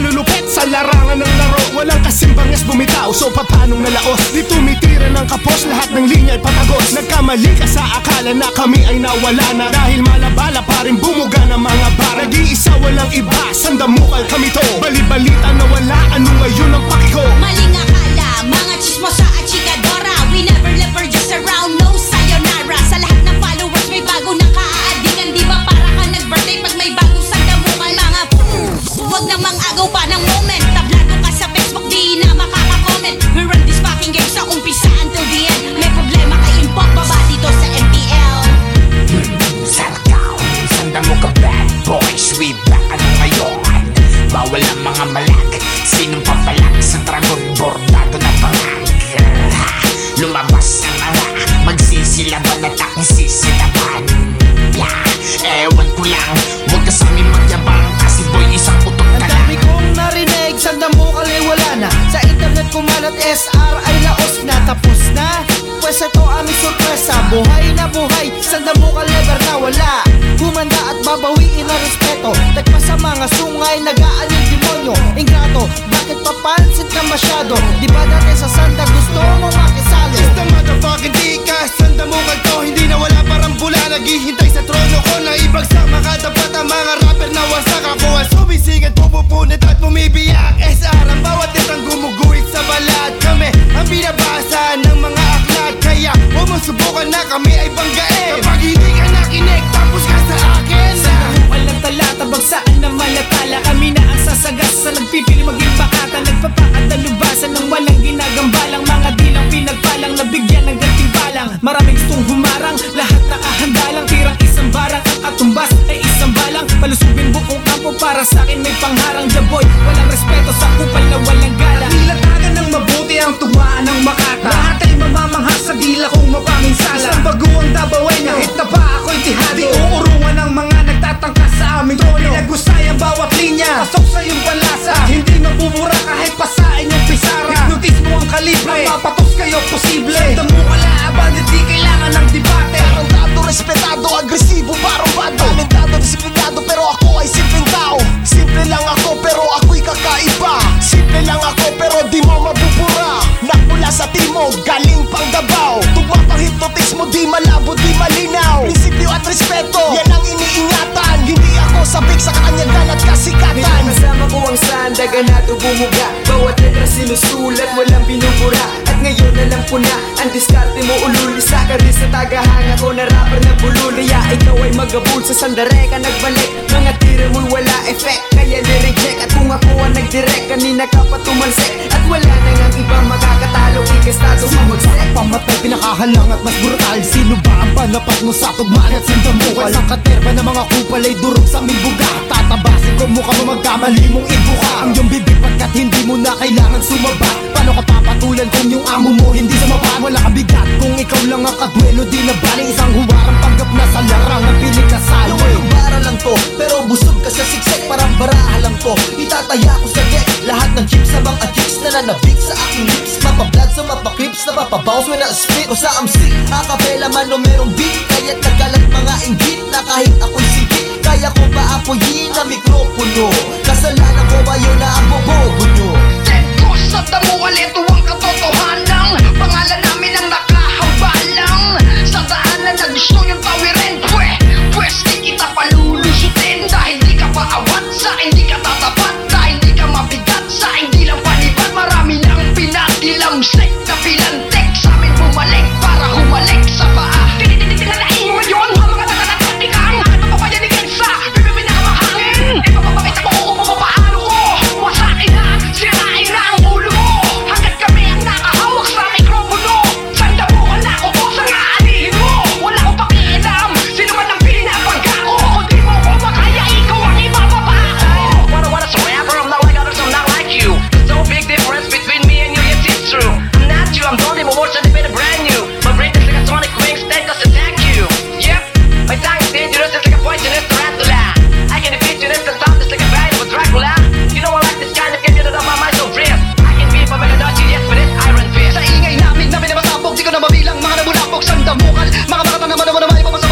malulupet sa larangan ng laro. Walang kasimbangas bumitaw, so papanong nalaos? Di tumitira ng kapos, lahat ng linya ay patagos. Nagkamali ka sa akala na kami ay nawala na. Dahil malabala pa rin bumuga ng mga bara. Nag-iisa walang iba, sandamukal kami to. Balibalita na wala, ano ngayon ang pak namang agaw pa ng wala. Gumanda at babawiin ang respeto. Tagpa sa mga sungay, nag-aaning demonyo. Ingrato, bakit papansin ka masyado? Di ba dati sa sanda gusto mo makisalo? It's the motherfucking Dika Sandamukal to. Hindi na wala parang bula Naghihintay sa trono ko. Na ibagsak makatapat ang mga rapper na wasak. Ako ang sumisigit, pumupunit at bumibiyak Maraming gustong humarang, lahat galing pang Davao Tugma pang hipnotismo, di malabo, di malinaw. Prinsipyo at respeto, yan ang iniingatan. Hindi ako sabik sa kakanyagan at kasikatan. Kasama ko ang sandag na bumuga. Bawat letra sinusulat, walang binubura. At ngayon alam ko na, ang diskarte mo ululi Sa ka rin sa tagahanga ko na rapper na bulol Kaya ikaw ay magabul sa sandare ka nagbalik. Mga tira mo'y wala effect, kaya nireject. At kung ako ang nagdirect, kanina ka pa tumalsik. At wala na nga ibang makakatalo, ikastado mamagsak Pamatay, pinakahalang at mas brutal. Sino ba ang panapat mo sa tugmaan at sandamukal Ang katerba ng mga kupal ay durog sa aming buga. Tatabasin ko mukha mo magkamali mong ibuka. Ang iyong bibig pagkat hindi mo na kailangan sumaba. Paano ka papatulan kung yung amo mo hindi sumaba Wala kang bigat kung ikaw lang ang kadwelo. Di na baling isang huwarang panggap na sa larang Ang pinig na salo Yung bara lang to, pero busog ka sa siksik. Parang baraha lang to, itataya ko sa deck Lahat ng chips na bang at chicks na nanabik sa aking lips. Mapablad sa mapakrips na mapabounce when I spit. O sa amsik, akapela man o merong beat. Kaya't nagalat mga inggit na kahit ako'y sigit Kaya ko pa apoyin na mikropono. Kasalanan ko ba yun na ang bobobo nyo ko sa damo ulit Maka maka maka maka maka maka maka